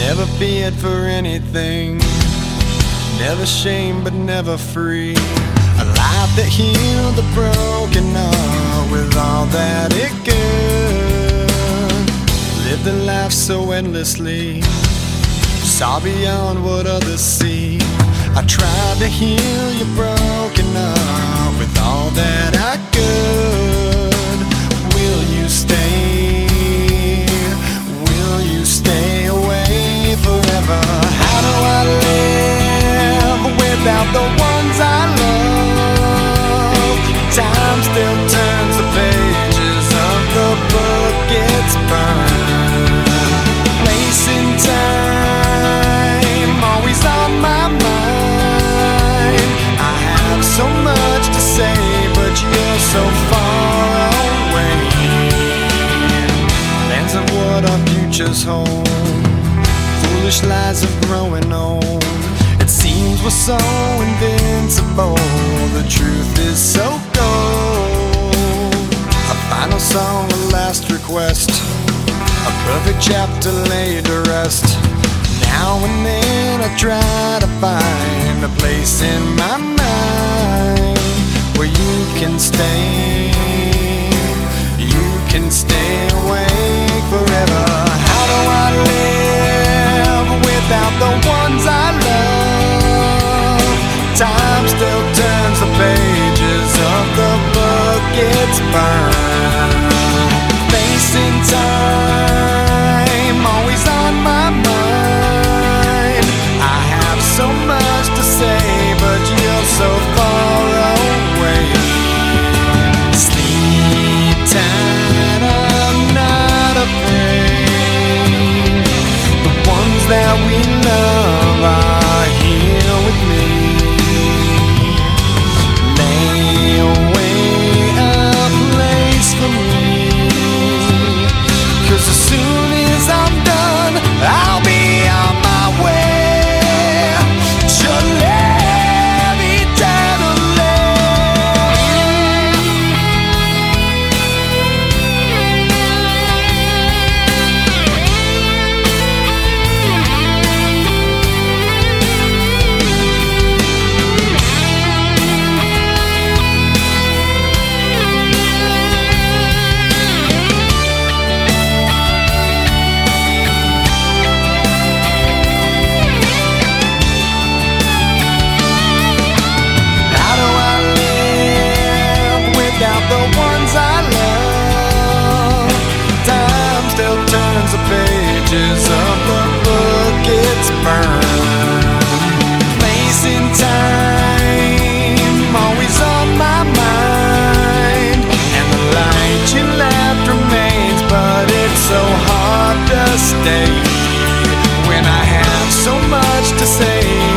Never feared for anything. Never shame, but never free. A life that healed the broken heart with all that it could. Lived a life so endlessly. Saw beyond what others see. I tried to heal your broken heart with all that I futures hold. Foolish lies of growing old. It seems we're so invincible. The truth is so cold. A final song, a last request. A perfect chapter laid to rest. Now and then I try to find a place in my mind where you can stay. soon. so much to say.